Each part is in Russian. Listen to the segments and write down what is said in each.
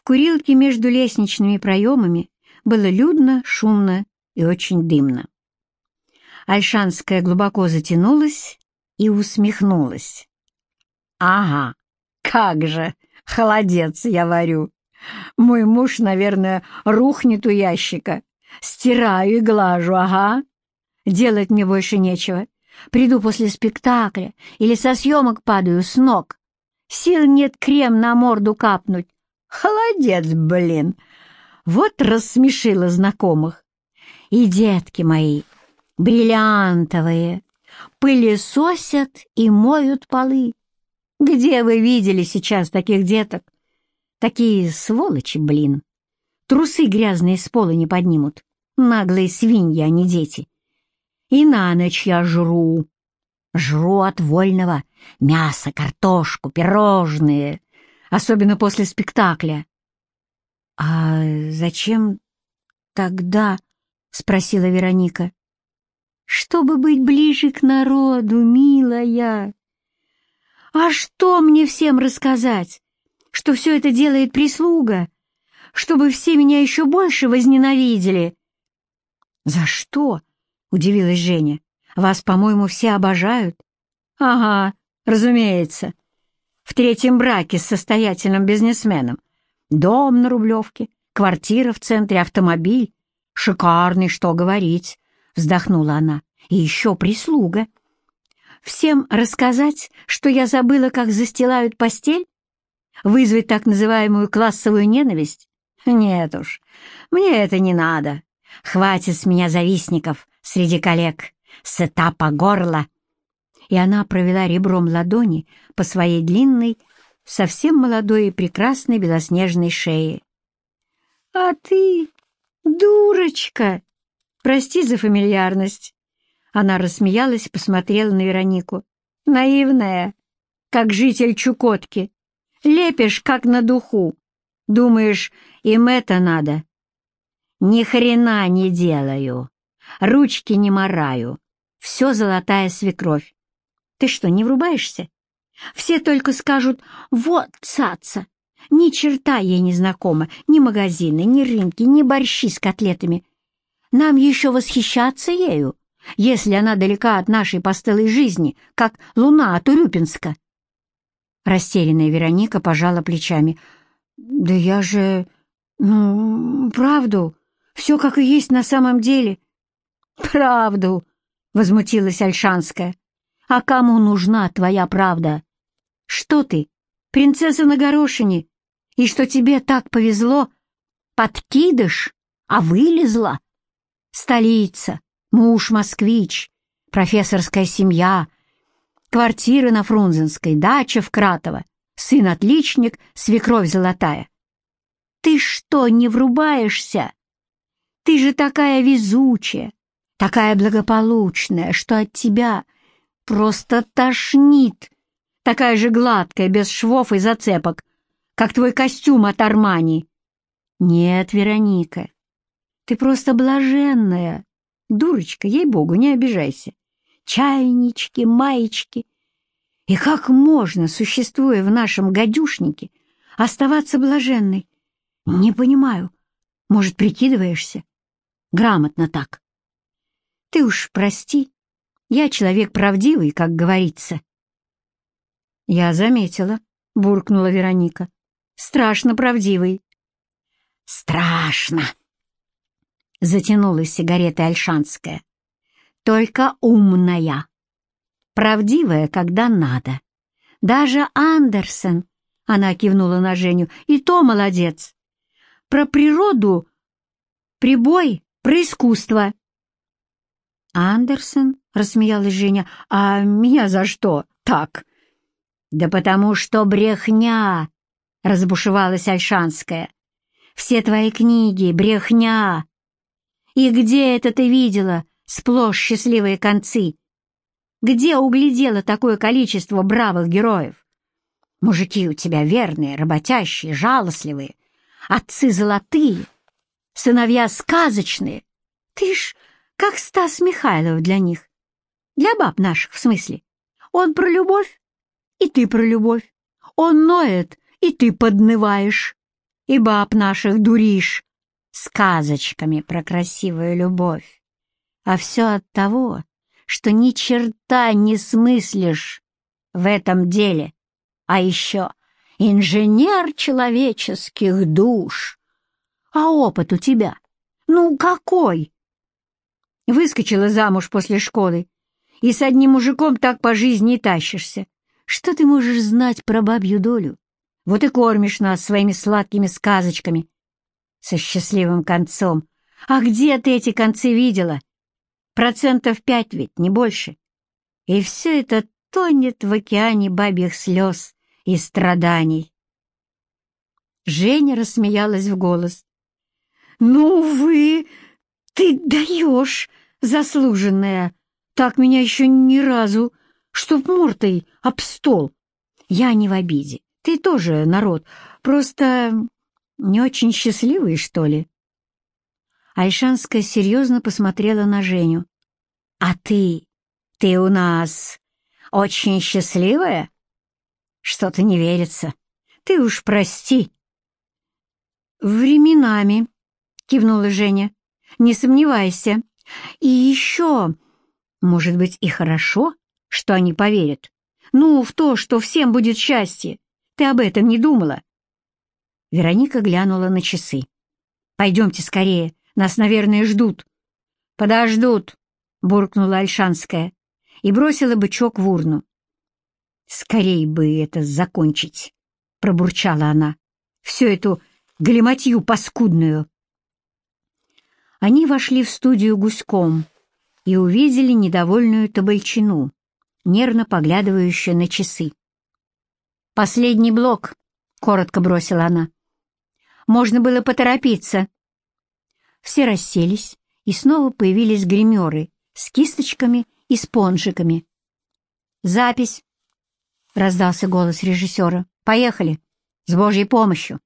В курилке между лестничными проемами было людно, шумно и очень дымно. Альшанская глубоко затянулась и усмехнулась. «Ага, как же, холодец я варю. Мой муж, наверное, рухнет у ящика. Стираю и глажу, ага. Делать мне больше нечего. Приду после спектакля или со съемок падаю с ног. Сил нет крем на морду капнуть. Холодец, блин. Вот рассмешила знакомых. И детки мои, бриллиантовые, пылесосят и моют полы. Где вы видели сейчас таких деток? Такие сволочи, блин. Трусы грязные с пола не поднимут. Наглые свиньи, а не дети. И на ночь я жру. Жру от вольного мясо, картошку, пирожные, особенно после спектакля. — А зачем тогда? — спросила Вероника. — Чтобы быть ближе к народу, милая. А что мне всем рассказать? Что все это делает прислуга? Чтобы все меня еще больше возненавидели? — За что? — удивилась Женя. «Вас, по-моему, все обожают?» «Ага, разумеется. В третьем браке с состоятельным бизнесменом. Дом на Рублевке, квартира в центре, автомобиль. Шикарный, что говорить!» — вздохнула она. «И еще прислуга. Всем рассказать, что я забыла, как застилают постель? Вызвать так называемую классовую ненависть? Нет уж, мне это не надо. Хватит с меня завистников среди коллег, сыта по горло. И она провела ребром ладони по своей длинной, совсем молодой и прекрасной белоснежной шее. «А ты, дурочка! Прости за фамильярность!» Она рассмеялась и посмотрела на Веронику. «Наивная, как житель Чукотки. Лепишь, как на духу. Думаешь, им это надо?» «Ни хрена не делаю!» Ручки не мораю. Все золотая свекровь. Ты что, не врубаешься? Все только скажут «Вот, цаца!» Ни черта ей не знакома, ни магазины, ни рынки, ни борщи с котлетами. Нам еще восхищаться ею, если она далека от нашей постылой жизни, как луна от Урюпинска. Растерянная Вероника пожала плечами. «Да я же... ну, правду, все как и есть на самом деле. «Правду!» — возмутилась Альшанская. «А кому нужна твоя правда? Что ты, принцесса на горошине, и что тебе так повезло? Подкидыш, а вылезла? Столица, муж москвич, профессорская семья, квартира на Фрунзенской, дача в Кратово, сын-отличник, свекровь золотая. Ты что, не врубаешься? Ты же такая везучая, такая благополучная, что от тебя просто тошнит, такая же гладкая, без швов и зацепок, как твой костюм от Армани. Нет, Вероника, ты просто блаженная. Дурочка, ей-богу, не обижайся. Чайнички, маечки. И как можно, существуя в нашем гадюшнике, оставаться блаженной? Не понимаю. Может, прикидываешься? Грамотно так. Ты уж прости, я человек правдивый, как говорится. Я заметила, буркнула Вероника. Страшно правдивый. Страшно. Затянулась сигаретой Альшанская. Только умная. Правдивая, когда надо. Даже Андерсон, она кивнула на Женю, и то молодец. Про природу, прибой, про искусство. «Андерсон?» — рассмеялась Женя. «А меня за что так?» «Да потому что брехня!» — разбушевалась Альшанская. «Все твои книги — брехня! И где это ты видела сплошь счастливые концы? Где углядела такое количество бравых героев? Мужики у тебя верные, работящие, жалостливые, отцы золотые, сыновья сказочные. Ты ж как Стас Михайлов для них. Для баб наших, в смысле. Он про любовь, и ты про любовь. Он ноет, и ты поднываешь. и баб наших дуришь сказочками про красивую любовь. А все от того, что ни черта не смыслишь в этом деле. А еще инженер человеческих душ. А опыт у тебя? Ну, какой? Выскочила замуж после школы, и с одним мужиком так по жизни тащишься. Что ты можешь знать про бабью долю? Вот и кормишь нас своими сладкими сказочками со счастливым концом. А где ты эти концы видела? Процентов пять ведь, не больше. И все это тонет в океане бабьих слез и страданий. Женя рассмеялась в голос. «Ну вы, ты даешь, заслуженная! Так меня еще ни разу, чтоб мортой об стол. Я не в обиде, ты тоже народ, просто не очень счастливый, что ли?» Альшанская серьезно посмотрела на Женю. «А ты? Ты у нас очень счастливая?» «Что-то не верится. Ты уж прости». «Временами», — кивнула Женя. «Не сомневайся. И еще, может быть, и хорошо, что они поверят. Ну, в то, что всем будет счастье. Ты об этом не думала?» Вероника глянула на часы. «Пойдемте скорее, нас, наверное, ждут». «Подождут», — буркнула Альшанская и бросила бычок в урну. «Скорей бы это закончить», — пробурчала она. «Всю эту галиматью паскудную». Они вошли в студию гуськом и увидели недовольную табальчину, нервно поглядывающую на часы. «Последний блок», — коротко бросила она. «Можно было поторопиться». Все расселись, и снова появились гримеры с кисточками и спонжиками. «Запись!» — раздался голос режиссера. «Поехали! С Божьей помощью!»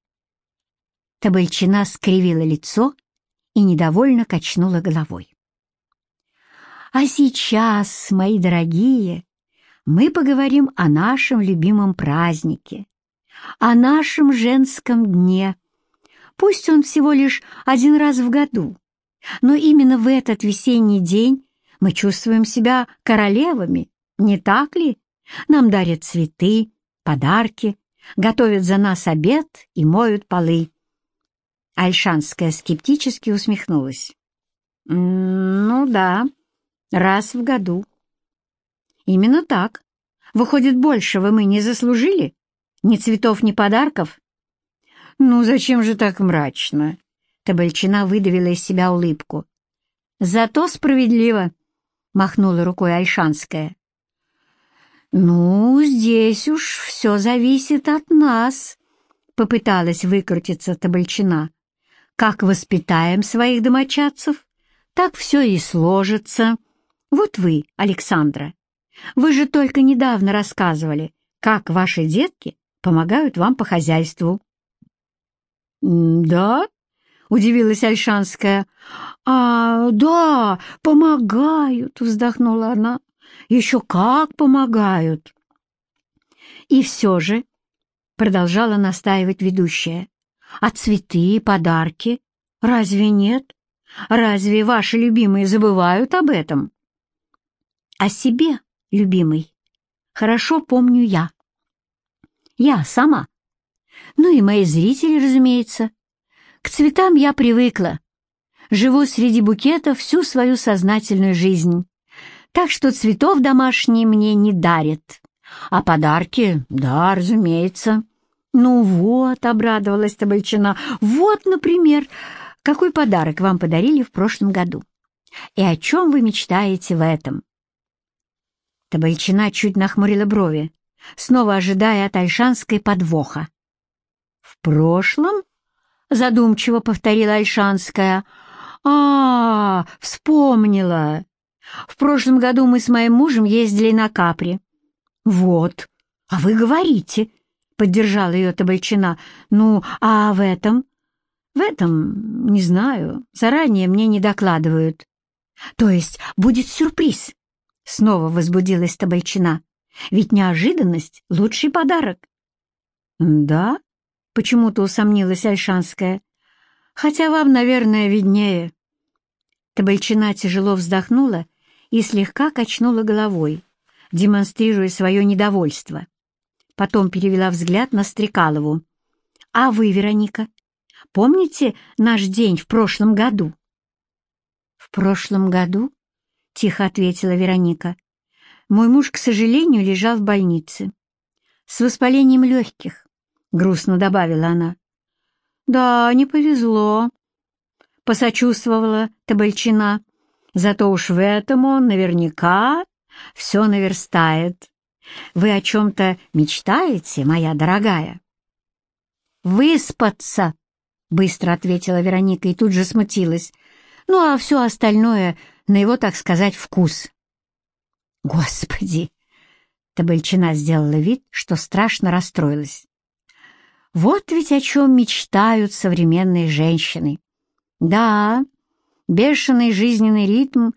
Табальчина скривила лицо и недовольно качнула головой. «А сейчас, мои дорогие, мы поговорим о нашем любимом празднике, о нашем женском дне. Пусть он всего лишь один раз в году, но именно в этот весенний день мы чувствуем себя королевами, не так ли? Нам дарят цветы, подарки, готовят за нас обед и моют полы. Альшанская скептически усмехнулась. «Ну да, раз в году». «Именно так. Выходит, большего мы не заслужили? Ни цветов, ни подарков?» «Ну, зачем же так мрачно?» Табальчина выдавила из себя улыбку. «Зато справедливо», — махнула рукой Альшанская. «Ну, здесь уж все зависит от нас», — попыталась выкрутиться Табальчина. «Как воспитаем своих домочадцев, так все и сложится. Вот вы, Александра, вы же только недавно рассказывали, как ваши детки помогают вам по хозяйству». «Да?» — удивилась Альшанская. «А, да, помогают!» — вздохнула она. «Еще как помогают!» «И все же», — продолжала настаивать ведущая, «а цветы, подарки? Разве нет? Разве ваши любимые забывают об этом?» «О себе, любимый, хорошо помню я. Я сама. Ну и мои зрители, разумеется. К цветам я привыкла. Живу среди букетов всю свою сознательную жизнь. Так что цветов домашние мне не дарят. А подарки, да, разумеется. Ну вот, обрадовалась Табальчина, вот, например, какой подарок вам подарили в прошлом году. И о чем вы мечтаете в этом? Табальчина чуть нахмурила брови, снова ожидая от Альшанской подвоха. «В прошлом?» задумчиво повторила Альшанская. А, вспомнила. В прошлом году мы с моим мужем ездили на Капри. Вот. А вы говорите, поддержала ее Табальчина. Ну, а в этом? В этом, не знаю, заранее мне не докладывают. То есть будет сюрприз? Снова возбудилась Табальчина. Ведь неожиданность — лучший подарок. Да? почему-то усомнилась Альшанская. «Хотя вам, наверное, виднее». Табальчина тяжело вздохнула и слегка качнула головой, демонстрируя свое недовольство. Потом перевела взгляд на Стрекалову. «А вы, Вероника, помните наш день в прошлом году?» «В прошлом году?» — тихо ответила Вероника. «Мой муж, к сожалению, лежал в больнице. С воспалением легких», — грустно добавила она. «Да, не повезло», — посочувствовала Табальчина. «Зато уж в этом он наверняка все наверстает. Вы о чем-то мечтаете, моя дорогая?» «Выспаться», — быстро ответила Вероника и тут же смутилась. «Ну, а все остальное на его, так сказать, вкус». «Господи!» — Табальчина сделала вид, что страшно расстроилась. «Вот ведь о чем мечтают современные женщины. Да, бешеный жизненный ритм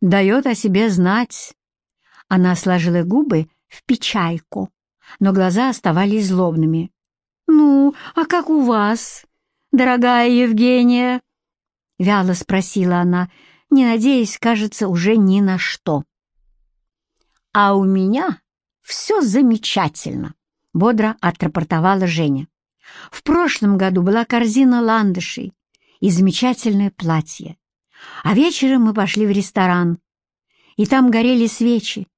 дает о себе знать». Она сложила губы в печальку, но глаза оставались злобными. «Ну, а как у вас, дорогая Евгения?» — вяло спросила она, не надеясь, кажется, уже ни на что. «А у меня все замечательно», — бодро отрапортовала Женя. «В прошлом году была корзина ландышей и замечательное платье. А вечером мы пошли в ресторан, и там горели свечи,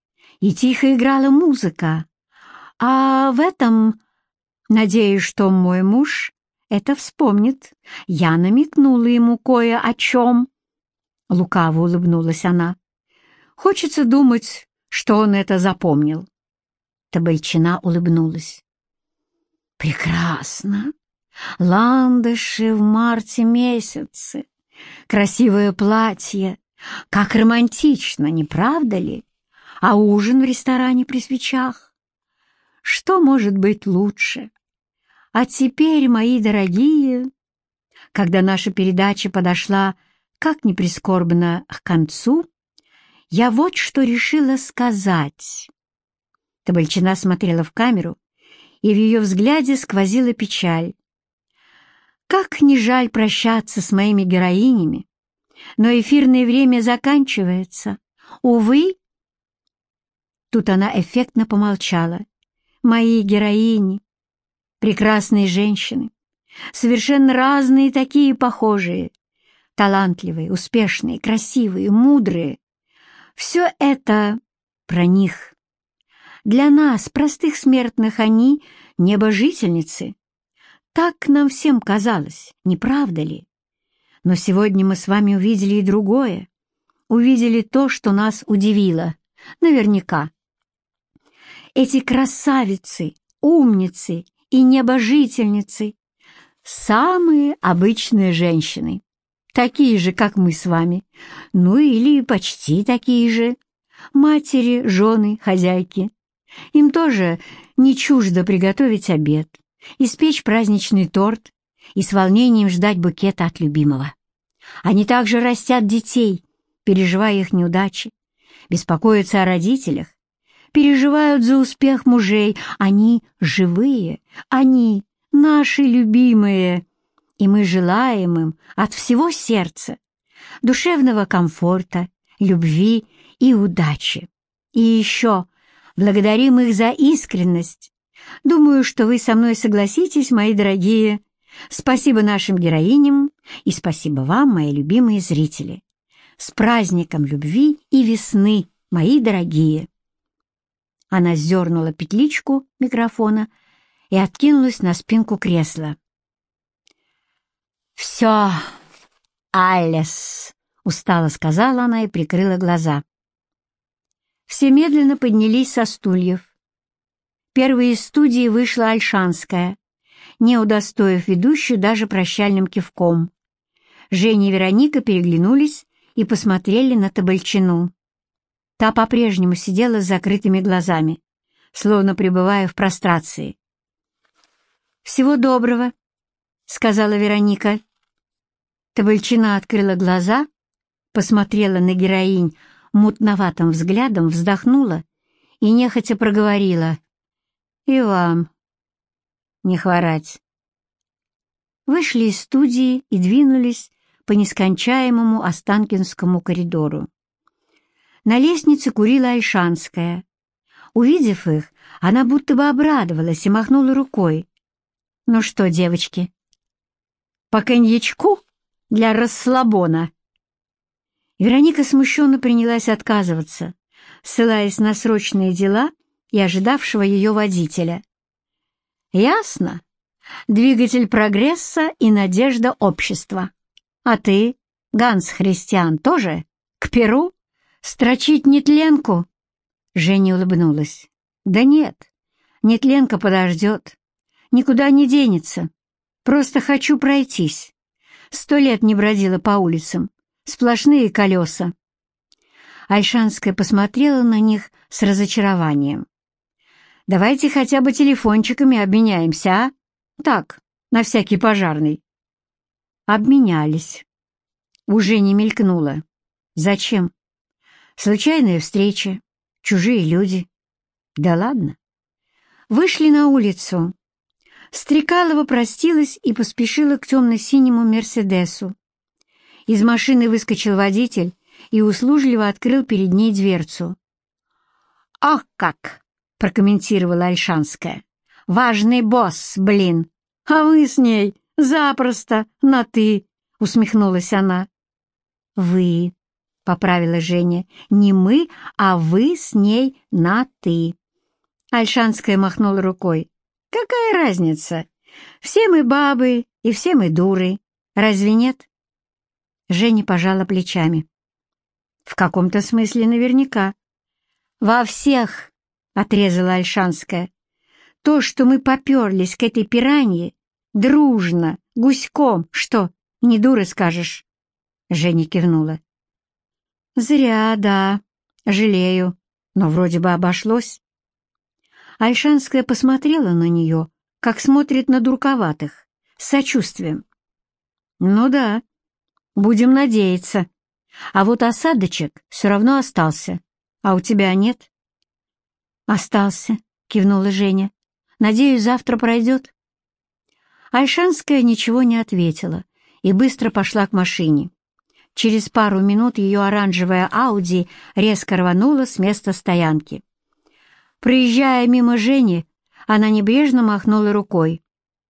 и тихо играла музыка. А в этом Надеюсь, что мой муж это вспомнит. Я намекнула ему кое о чем. Лукаво улыбнулась она. Хочется думать, что он это запомнил. Табальчина улыбнулась. «Прекрасно! Ландыши в марте месяце, красивое платье, как романтично, не правда ли? А ужин в ресторане при свечах? Что может быть лучше?» А теперь, мои дорогие, когда наша передача подошла, как ни прискорбно, к концу, я вот что решила сказать. Табальчина смотрела в камеру, и в ее взгляде сквозила печаль. Как не жаль прощаться с моими героинями, но эфирное время заканчивается. Увы. Тут она эффектно помолчала. Мои героини, прекрасные женщины, совершенно разные такие похожие, талантливые, успешные, красивые, мудрые. Все это про них. Для нас, простых смертных, они — небожительницы. Так нам всем казалось, не правда ли? Но сегодня мы с вами увидели и другое. Увидели то, что нас удивило. Наверняка. Эти красавицы, умницы и небожительницы, самые обычные женщины, такие же, как мы с вами, ну или почти такие же, матери, жены, хозяйки. Им тоже не чуждо приготовить обед, испечь праздничный торт и с волнением ждать букета от любимого. Они также растят детей, переживая их неудачи, беспокоятся о родителях переживают за успех мужей. Они живые, они наши любимые, и мы желаем им от всего сердца душевного комфорта, любви и удачи. И еще благодарим их за искренность. Думаю, что вы со мной согласитесь, мои дорогие. Спасибо нашим героиням и спасибо вам, мои любимые зрители. С праздником любви и весны, мои дорогие! Она сдернула петличку микрофона и откинулась на спинку кресла. «Все, Алис!» — устало сказала она и прикрыла глаза. Все медленно поднялись со стульев. Первой из студии вышла Альшанская, не удостоив ведущую даже прощальным кивком. Женя и Вероника переглянулись и посмотрели на Табальчину. Та по-прежнему сидела с закрытыми глазами, словно пребывая в прострации. «Всего доброго», — сказала Вероника. Табальчина открыла глаза, посмотрела на героинь мутноватым взглядом, вздохнула и нехотя проговорила. «И вам не хворать». вышли из студии и двинулись по нескончаемому Останкинскому коридору. На лестнице курила Альшанская. Увидев их, она будто бы обрадовалась и махнула рукой. «Ну что, девочки, по коньячку для расслабона?» Вероника смущенно принялась отказываться, ссылаясь на срочные дела и ожидавшего ее водителя. «Ясно. Двигатель прогресса и надежда общества. А ты, Ганс Христиан, тоже? К Перу? Строчить нетленку?» Женя улыбнулась. «Да нет, нетленка подождет. Никуда не денется. Просто хочу пройтись. Сто лет не бродила по улицам. Сплошные колеса». Альшанская посмотрела на них с разочарованием. «Давайте хотя бы телефончиками обменяемся, а? Так, на всякий пожарный». Обменялись. Уже не мелькнуло. Зачем? Случайная встреча, чужие люди. Да ладно. Вышли на улицу. Стрекалова простилась и поспешила к темно-синему «Мерседесу». Из машины выскочил водитель и услужливо открыл перед ней дверцу. «Ах как!» — прокомментировала Альшанская. «Важный босс, блин! А вы с ней запросто на «ты», — усмехнулась она. «Вы», — поправила Женя, — «не мы, а вы с ней на «ты». Альшанская махнула рукой. «Какая разница? Все мы бабы и все мы дуры. Разве нет?» Женя пожала плечами. «В каком-то смысле наверняка». «Во всех!» — отрезала Альшанская. «То, что мы поперлись к этой пиранье, дружно, гуськом, что, не дура скажешь?» Женя кивнула. «Зря, да, жалею, но вроде бы обошлось». Альшанская посмотрела на нее, как смотрит на дурковатых, с сочувствием. «Ну да, Будем надеяться. А вот осадочек все равно остался. А у тебя нет?» «Остался», — кивнула Женя. «Надеюсь, завтра пройдет». Альшанская ничего не ответила и быстро пошла к машине. Через пару минут ее оранжевая Ауди резко рванула с места стоянки. Проезжая мимо Жени, она небрежно махнула рукой.